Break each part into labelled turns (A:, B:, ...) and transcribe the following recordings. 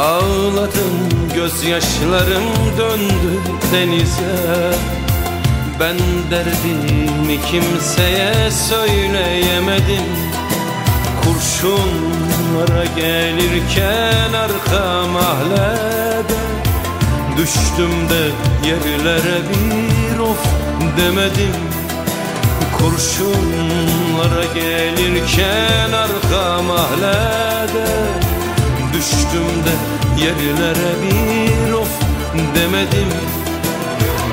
A: Ağladım gözyaşlarım döndü denize. Ben derdimi kimseye söyleyemedim. Kurşunlara gelirken arka mahallede Düştüm de yerlere bir of demedim. Kurşunlara gelirken yerlere bir of demedim.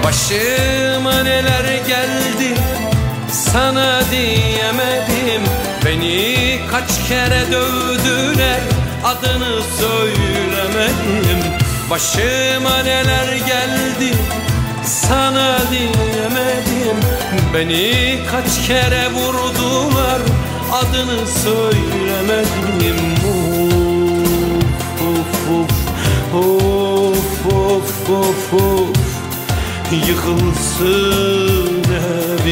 A: Başıma neler geldi sana diyemedim. Beni kaç kere dövdüler adını söylemedim. Başıma neler geldi sana diyemedim. Beni kaç kere vurdular adını söylemedim Yıkılsın evin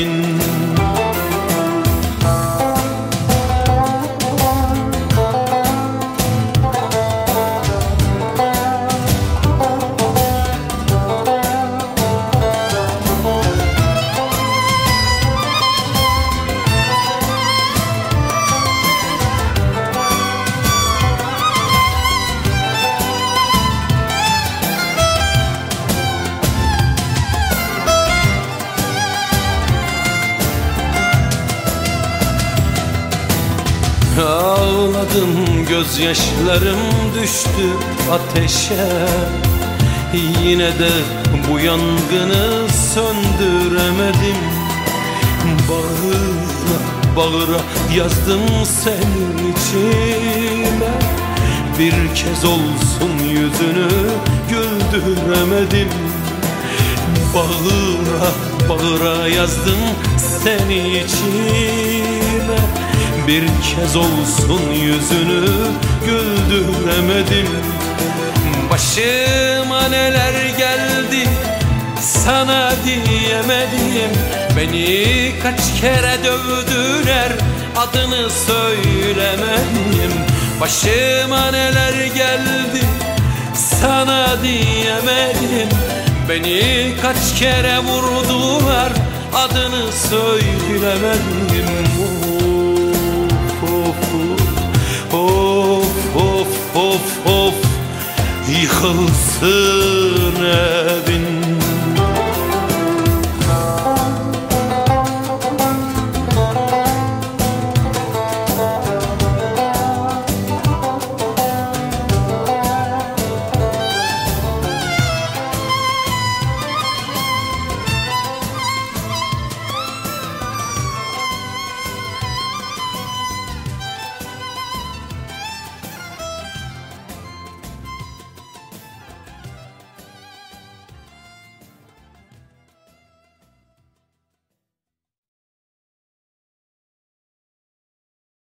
A: Ağladım gözyaşlarım düştü ateşe. Yine de bu yangını söndüremedim. Bağıra bağıra yazdım senin içime. Bir kez olsun yüzünü güldüremedim. Bağıra bağıra yazdım seni içime Bir kez olsun yüzünü güldüremedim. Başıma neler geldi sana diyemedim. Beni kaç kere dövdüler adını söylemedim. Başıma neler geldi sana diyemedim. Beni kaç kere vurdular adını söylemedim of of of of Yıkılsın evin